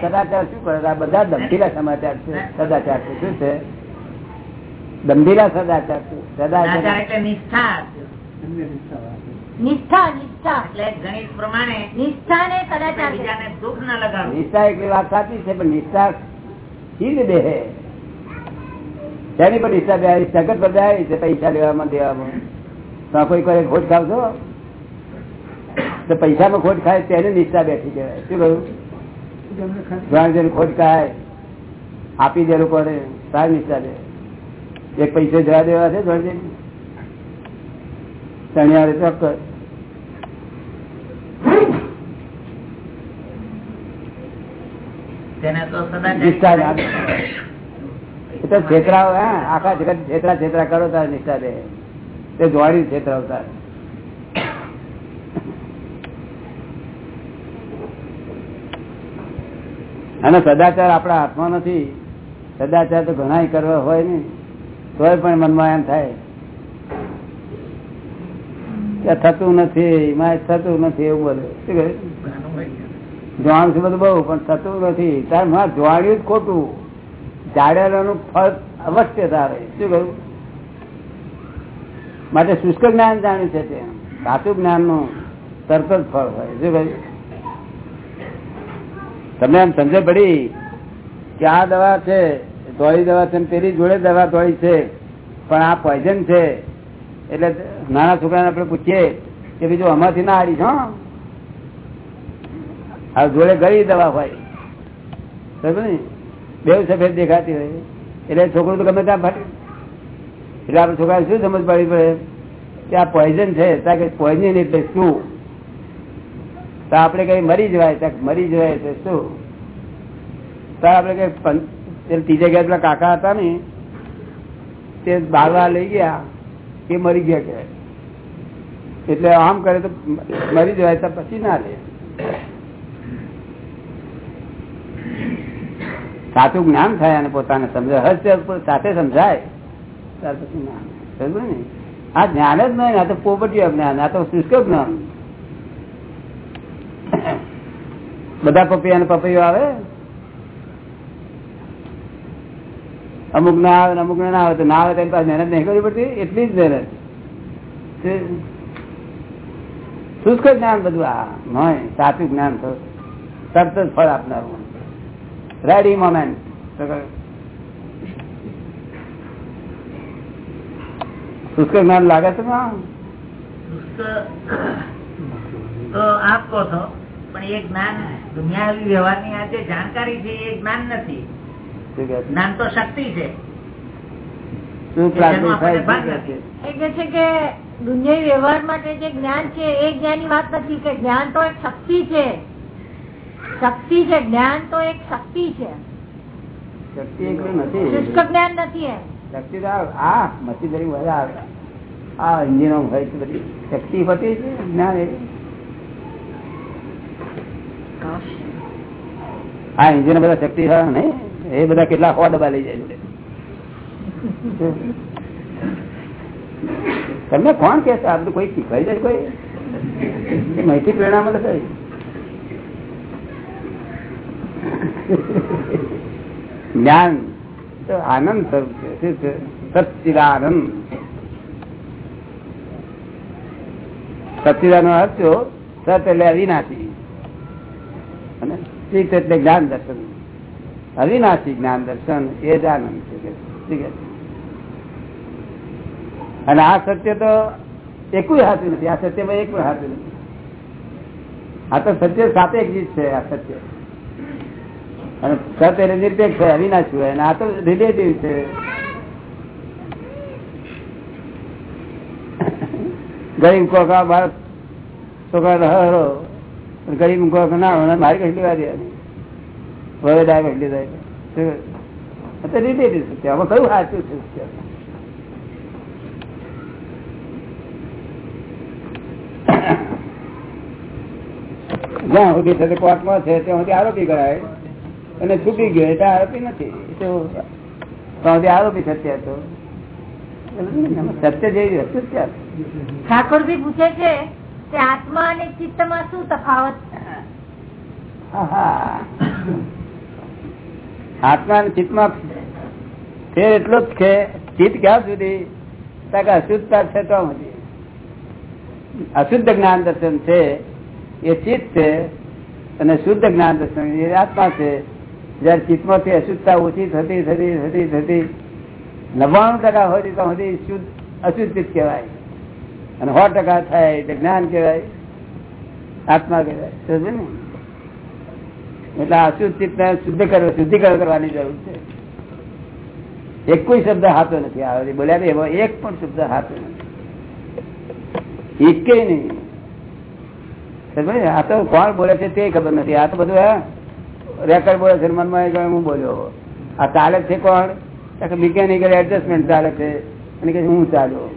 સદાચાર શું કરે આ બધા દંભીલા સમાચાર છે. સદાચાર છે. શું છે? દંભીલા સદાચાર સદાચાર. એટલે નિષ્ઠા નિષ્ઠા નિષ્ઠા. એટલે ગણિત પ્રમાણે નિષ્ઠા ને સદાચાર બીજાને દુઃખ ન લગાડવું. નિષ્ઠા એટલી વાત સાચી છે પણ નિષ્ઠા શી રીતે તેની પણ નિષ્ઠા બે સગત પર છે પૈસા લેવામાં દેવામાં. તો કોઈ કોઈ ખોટ ખાવ છો તો પૈસામાં ખોટ ખાય તેને નિષ્ઠા બેઠી કહેવાય. શું કહ્યું? જેને ખોટ ખાય આપી દે લોકોને સારી નિષ્ઠા દે. એક પૈસે જવા દેવા છે જોડે શનિવારે ચોક્કસ. આખા જગત છેતરા છેતરા કરો તારે નિષ્ઠા દે. તે છેતરાવતા અને સદાચાર આપણા હાથમાં નથી. સદાચાર તો ઘણા કરવા હોય ને તોય પણ મનમાં એમ થાય. થતું નથી, એમાં થતું નથી એવું બોલે જોવાનું છે બધું બહુ, પણ થતું નથી. તારમાં જોવાડ્યું જ ખોટું. જાડેલાનું ફળ અવશ્ય તારે. શું કહ્યું? માટે શુષ્ક જ્ઞાન જાણ્યું છે તે. સાચું જ્ઞાનનું તરત જ ફળ હોય. શું કહ્યું? તમને એમ સમજે પડી કે આ દવા છે, ધોળી દવા છે પેલી જોડે દવા ધોળી છે, પણ આ પોઈઝન છે. એટલે નાના છોકરાને આપણે પૂછીએ કે બીજું અમારથી ના હારી છો આ જોડે ગળી દવા હોય. બરાબર ને? બેવ સફેદ દેખાતી હોય. એટલે છોકરું તો ગમે ત્યાં ફાટે. એટલે આપણે છોકરાને શું સમજ પાડવી પડે? કે આ પોઈઝન છે ત્યાં કે પોઈઝન એટલે શું? તો આપણે કઈ મરી જવાય ત્યાં મરી જવાય, એટલે શું? તો આપણે કઈ ત્રીજા ગયા પેલા કાકા હતા ને, તે બારવા લઈ ગયા. એ મરી ગયા કે એટલે આમ કરે તો મરી જવાય તો પછી ના લે. સાચું જ્ઞાન થાય અને પોતાને સમજાય. હસ્ય સાથે સમજાય, ત્યાર પછી સમજો ને? આ જ્ઞાન જ નહીં, આ તો પોપટીય જ્ઞાન, આ તો શુષ્ક જ્ઞાન. બધા પપૈયા ને પપૈયો આવે? અમુક ના આવે અમુક ના આવે તો ના આવે તેની પાસે મહેનત નહીં કરવી પડતી, એટલી જ મહેનત. શુષ્ક જ્ઞાન બધું આ નહીં સાચું જ્ઞાન તરત જ ફળ આપનારું. રેડી મોમેન્ટ શુષ્ક જ્ઞાન લાગે છે આપ કહો છો, પણ એ જ્ઞાન દુનિયાવી વ્યવહારની આ જે જાણકારી છે એ જ્ઞાન નથી? જ્ઞાન તો શક્તિ છે. નથી. કે છે કે દુનિયાવી વ્યવહાર માટે જે જ્ઞાન છે એ જ્ઞાનની વાત નથી કે જ્ઞાન તો એક શક્તિ છે. શક્તિ છે જ્ઞાન તો એક શક્તિ છે. શક્તિ નથી. શુષ્ક જ્ઞાન નથી શક્તિ તો આ- મશીનરી બધા આવે. આ હોય છે બધી. શક્તિ હોતી છે જ્ઞાન એ. આ એન્જિનો બધા શક્તિ નહીં? એ બધા કેટલા સો ડબ્બા લઈ જાય છે. તમને કોણ કે છે? આ બધું કોઈ શીખવાઈ જાય કોઈ? માહિતી પ્રેરણા મળે કઈ જ્ઞાન તો આનંદ સ્વરૂપ છે. છે? સચ્ચિદાનંદ. અર્થ સત એટલે અવિનાશી. અને ચિત્ત એટલે જ્ઞાન દર્શન. અવિનાશી જ્ઞાન દર્શન એ જ આનંદ છે? અને આ સત્ય તો એકુય હાથું નથી, આ સત્યમાં એક હાથું નથી. આ તો સત્ય સાથે એક છે, આ સત્ય. અને સત એટલે નિરપેક્ષ છે અવિનાશી હોય, અને આ તો રિલેટિવ છે. ગરીબ કોકા બાળક છોકરા હરો ગરીબ કોક ના મારી કઈ લેવા દે. હવે ડાય કઈ લીધા તો રિલેટિવ છે. આમાં કયું સાચું છે? જ્યાં સુધી થશે કોર્ટમાં છે ત્યાં સુધી આરોપી કરાય. અને છૂટી ગયો એટલે આરોપી નથી. તો સુધી આરોપી સત્ય હતો. સત્ય જેવી ઠાકોર ભી ઠાકોરજી પૂછે છે કે આત્મા અને ચિત્તમાં શું તફાવત? આહા. આત્મા ચિત્તમાં ફેર એટલો જ છે. ચિત્ત ક્યાં સુધી? અશુદ્ધતા છે, તો અશુદ્ધ જ્ઞાન દર્શન છે, એ ચિત્ત છે અને શુદ્ધ જ્ઞાન દર્શન. એ આત્મા છે. જયારે ચિત્તમાંથી અશુદ્ધતા ઓછી થતી થતી થતી થતી, નવ્વાણું ટકા હોય તો સુધી શુદ્ધ, અશુદ્ધ ચિત્ત કહેવાય. અને સો ટકા થાય એટલે જ્ઞાન કહેવાય. આત્મા કહેવાય. સમજે ને? એટલે અશુદ્ધ ચિત્ત શુદ્ધ કરવા શુદ્ધિકરણ કરવાની જરૂર છે. એક કોઈ શબ્દ હાથો નથી આવે. બોલ્યા એવો એક પણ શબ્દ હાથો નથી. એક નહીં. આ તો કોણ બોલે છે તે ખબર નથી. આ તો બધું રેકર્ડ બોલે છે, મનમાં હું બોલ્યો. આ ચાલે છે કોણ? મિકેનિકલ એડજસ્ટમેન્ટ ચાલે છે. અને કે હું ચાલ્યો.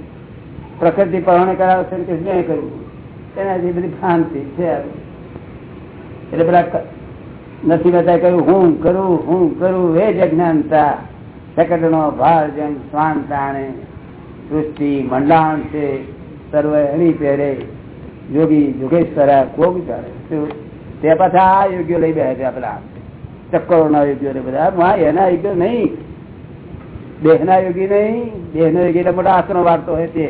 પ્રકૃતિ પરવાને કરાવે છે કે મેં કર્યું? એનાથી બધી ભ્રાંતિ છે. એટલે પેલા નથી બધા કહ્યું, હું કરું હું કરું એ જ અજ્ઞાનતા નો ભાર જેમ શ્વાન તાણે સૃષ્ટિ મંડાણ છે, સર્વ હણી પહેરે યોગી યોગેશ્વરા કોગ ચાલે તે પાછા આ યોગ્ય લઈ બે છે પેલા ચક્કરો ના યોગ્યો ને બધા. એના યોગ્ય નહીં. દેહના યોગી નહીં. દેહનો યોગી એટલે મોટા આસનો વાળતો હોય તે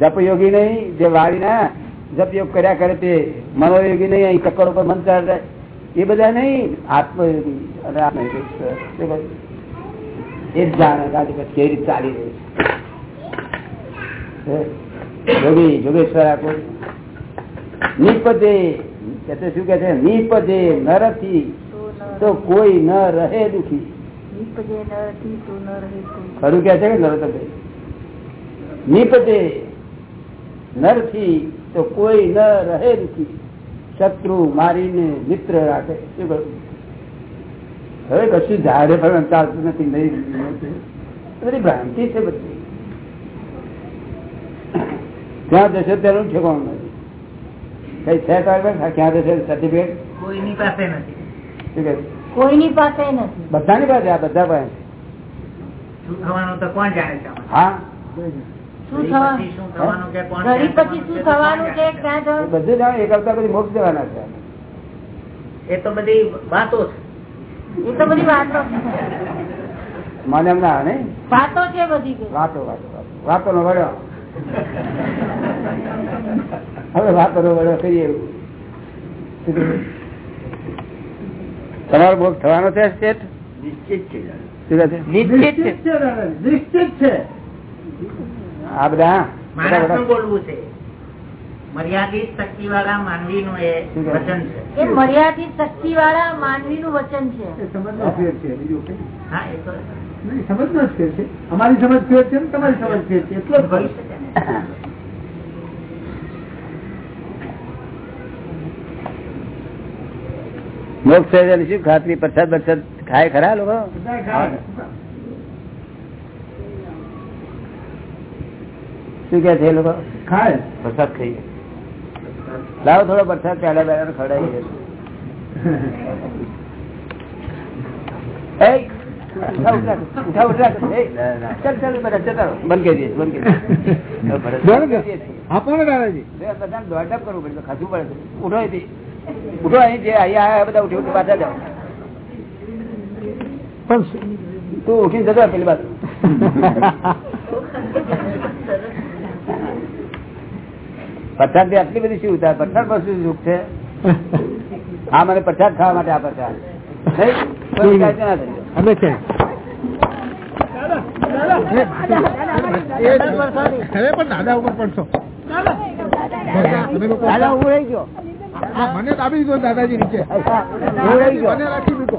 જપ યોગી નહીં. જે વાળી ના જપ યોગ કર્યા કરે તે મનોયોગી નહીં. અહીં ચક્કર ઉપર મન ચાલે એ બધા નહીં આત્મયોગી અને આત્મયોગી એ જ જાણે કેવી રીતે ચાલી રહ્યું છે. જોગી જોગેશ્વર આખો નિપજે તે શું કે છે? નિપજે નરથી તો કોઈ ન રહે દુખી. ખરું કે છે કે નરોત્તમભાઈ નિપજે નરથી તો કોઈ ન રહે દુખી. શત્રુ મારીને મિત્ર રાખે. શું હવે કશું ઝાડે પણ ચાલતું નથી નહીં બધી ભ્રાંતિ છે બધી. ક્યાં જશે તેનું ઠેકાણું નથી. કઈ છે તારે ક્યાં જશે સર્ટિફિકેટ કોઈની પાસે નથી. શું કોઈની પાસે નથી. બધાની પાસે આ બધા પાસે. શું થવાનું તો કોણ જાણે છે હા? શું થવાનું કે થવાનું છે? બધું જાણે એક પછી મોક્ષ દેવાના છે. એ તો બધી વાતો છે. એ તો બધી વાતો. મને એમ ના આવે વાતો છે બધી. વાતો વાતો વાતો. વાતો નો વડો હવે વાતો નો કરીએ તમારો ભોગ થવાનો છે સ્ટેટ? નિશ્ચિત છે. શું કહે છે? નિશ્ચિત છે નિશ્ચિત છે. આ બધા બોલવું છે. મર્યાદિત શક્તિ વાળા માનવી નું એ વચન છે. એ મર્યાદિત શક્તિ વાળા માનવી નું વચન છે. સમજનો ફેર છે બીજું કઈ હા એ તો નહીં સમજનો જ ફેર છે. અમારી સમજ ફેર છે ને તમારી સમજ ફેર છે એટલો જ ફરક. મોક્ષ શું ખાતરી પ્રસાદ પ્રસાદ ખાય ખરા લોકો બધા ખાય. શું કે છે લોકો? ખાય. પ્રસાદ ખાઈએ લાવો થોડો પ્રસાદ પહેલા પહેલા જાઓ. પણ તું ઉઠી જતો પેલી બાજુ. પ્રસાદથી આટલી બધી શું થાય? પ્રસાદ પર શું સુખ છે? હા મને પ્રસાદ ખાવા માટે આપે છે. દાદા ઉપર પડશો દાદા હું રહી ગયો. મને દીધો દાદાજી નીચે. હું રહી મને રાખી મૂકો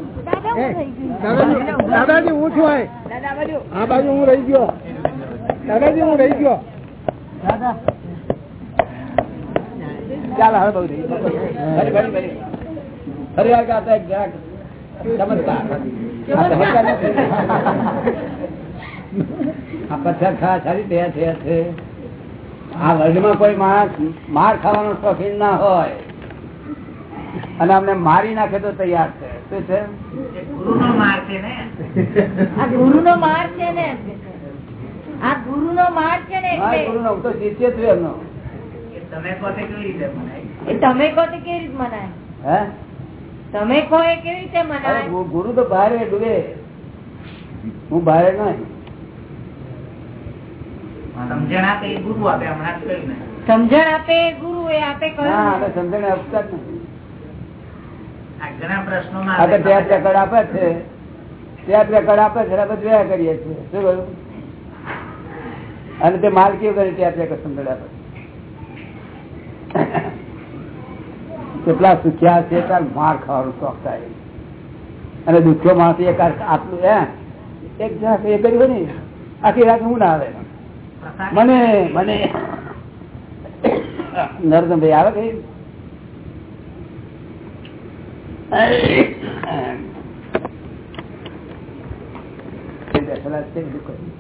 દાદાજી દાદાજી હું છું. આ બાજુ હું રહી ગયો. દાદાજી હું રહી ગયો. ચાલ હવે બહુ. ફરી વાર ગાતા જરાક ચમત્કાર. આ પથ્થર ખાવા સારી તૈયાર થયા છે આ વર્લ્ડમાં કોઈ માણસ માર ખાવાનો શોખીન ના હોય. અને અમને મારી નાખે તો તૈયાર છે. શું છે? ગુરુ નો? માર છે ને? તમે કહો તે કેવી રીતે મનાય? તમે કહો તો કેવી રીતે મનાય? હે? તમે કહો એ કેવી રીતે મનાય? ગુરુ તો બહાર ડૂબે. હું બહાર ના સમજણ આપે એ ગુરુ આપે હમણાં કહ્યું સમજણ આપે ગુરુ એ આપે કહ્યું સમજણ આપતા જ નથી. આ ઘણા પ્રશ્નોમાં આ તો ટેપ રેકર્ડ આપે છે. ત્યાં રેકર્ડ આપે છે આપણે જોયા કરીએ છીએ. શું કહ્યું? અને તે માલકીઓ કરી? ત્યાં રેકર્ડ સમજણ આપે કેટલા સુખ્યા છે માર ખાવાનું શોખ થાય. અને દુખ્યો માણસ એક આટલું, હે? એક જાત એ કર્યું ને, આખી રાત હું ના આવે. મને મને. નરસિંહભાઈ આવે કઈ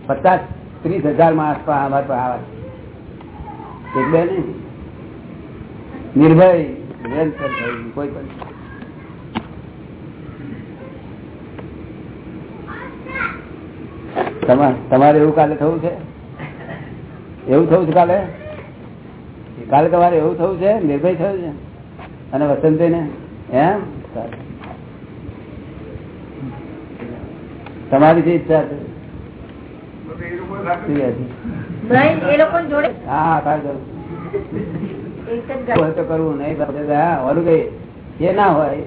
પચાસ, ત્રીસ હજાર માણસ પણ અમારે પર આવે. એક બે નહીં. નિર્ભય થયું કોઈ પણ. તમારે એવું કાલે થવું છે? એવું થવું છે કાલે? કાલે તમારે એવું થવું છે? નિર્ભય થયું છે? અને વસંત ને એમ સારું. તમારી જે ઈચ્છા છે. હા હોય તો કરવું નહીં ઓલું કઈ એ ના હોય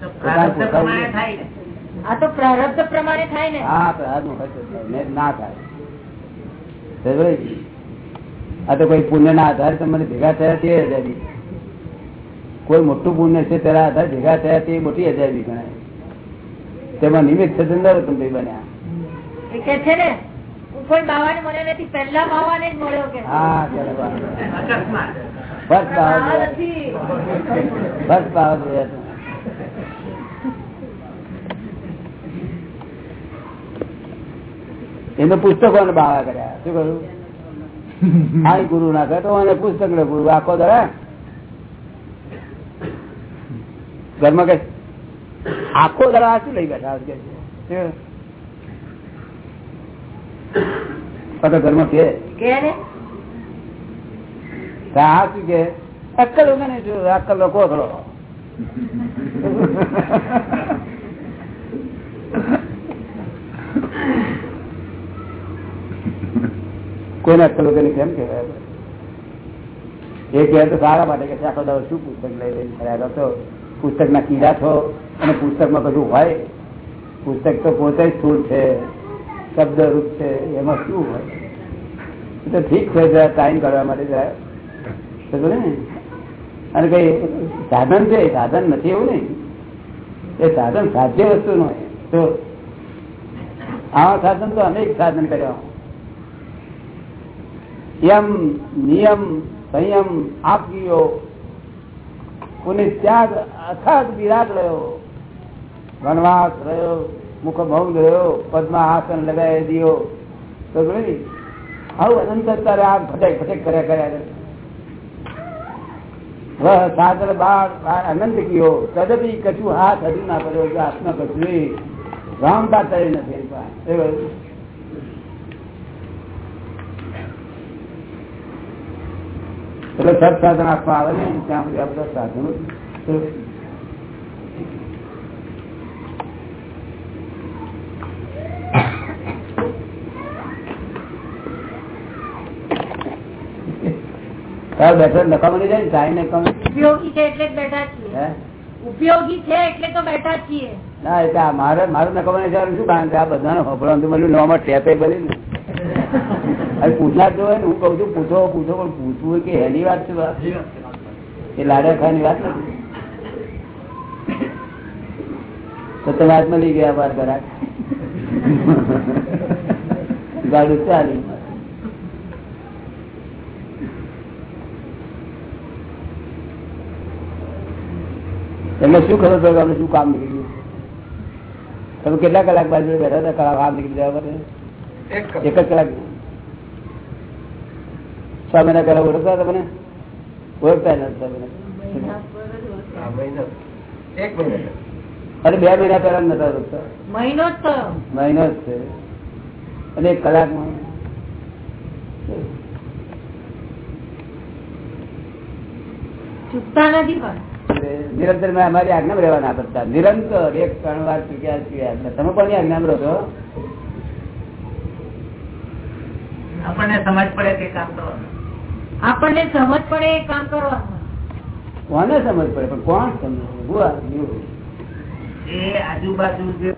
તો પ્રારબ્ધ પ્રમાણે થાય ને. આ તો પ્રારબ્ધ પ્રમાણે થાય ને. હા પ્રારબ્ધનો ખર્ચો થાય, નહીં તો ના થાય. આ તો કોઈ પુણ્ય ના આધારે તમને ભેગા થયા તે અજાબી કોઈ મોટું પુણ્ય છે તેના આધારે ભેગા થયા તે મોટી હજારી ગણાય. તેમાં નિમિત્ત છે નરોત્તમ બન્યા. કે છે ને કોઈ બાવાને મળ્યો નથી પહેલા બાવાને જ મળ્યો કે. હા એમને પુસ્તકો બાવા કર્યા શું કહ્યું? આ ગુરુ ના કરે તો અને પુસ્તક ને ગુરુ આખો દરા ઘરમાં કે આખો દરા શું લઈ બેઠા ઘરમાં કે શું અક્કલ વગર નહીં જો અક્કલ નો કોથળો કોઈને અક્કલ વગર કેમ કેવાય એ કહે તો સારા માટે કે આખો દાડો શું પુસ્તક લઈ લઈને ફર્યા પુસ્તક ના કીડા છો? અને પુસ્તકમાં બધું હોય? પુસ્તક તો પોતે જ સ્થૂળ છે, શબ્દરૂપ છે, એમાં શું હોય? તો ઠીક છે ટાઈમ કાઢવા માટે જરા. ને અને કઈ સાધન છે? સાધન નથી એવું નહીં. એ સાધન સાધ્ય વસ્તુ નું તો આવા સાધન તો અનેક સાધન કર્યા. યમ, નિયમ, સંયમ આપીયો કોને ત્યાગ અથાગ વિરાટ રહ્યો. વનવાસ રહ્યો મુખ ભંગ રહ્યો પદ્મા આસન લગાવી દો તો આવું અનંત અત્યારે આ ફટેક ફટેક કર્યા કર્યા સાગર બાર અનંત કયો કદપી કશું હાથ હજુ ના કર્યો કે હાથમાં કશું રામતા કરી નથી. એટલે સત સાધન આપવા આવે ને ત્યાં સુધી આ બધા સાધનો તારે બેઠા નકામો જાય ટાઈમ ને ઉપયોગી છે એટલે બેઠા છીએ. ઉપયોગી છે એટલે તો બેઠા છીએ. ના એટલે મારે મારું નકામો નહીં જવાનું શું કારણ કે આ બધાને તો મળ્યું નવામાં ટેપે બની ને. હવે પૂછનાર જો હું કઉ છું પૂછો પૂછો પણ પૂછવું હોય કે એની વાત છે એ લાડા ખાવાની વાત નથી. તો તમે હાથમાં લઈ ગયા બાર કરાક ગાડું ચાલી. એટલે શું ખબર પડે કે આપણે શું કામ નીકળી ગયું? તમે કેટલા કલાક બાજુ બેઠા હતા કલાક આમ નીકળી જાય એક જ કલાક. છ મહિના પહેલા ઓળખતા તમને? ઓળખતા અરે બે મહિના પહેલા નતા મહિનો જ મહિનો જ છે અને એક કલાકમાં. ચૂકતા નથી પણ. નિરંતર મેં અમારી આજ્ઞામાં રહેવાના પડતા. નિરંતર એક ત્રણ વાર ચૂક્યા ચૂક્યા તમે કોની આજ્ઞામાં રહો છો? આપણને સમજ પડે તે કામ કરવાનું. આપણને સમજ પડે એ કામ કરવાનું. કોને સમજ પડે? પણ કોણ સમજ એ આજુબાજુ જે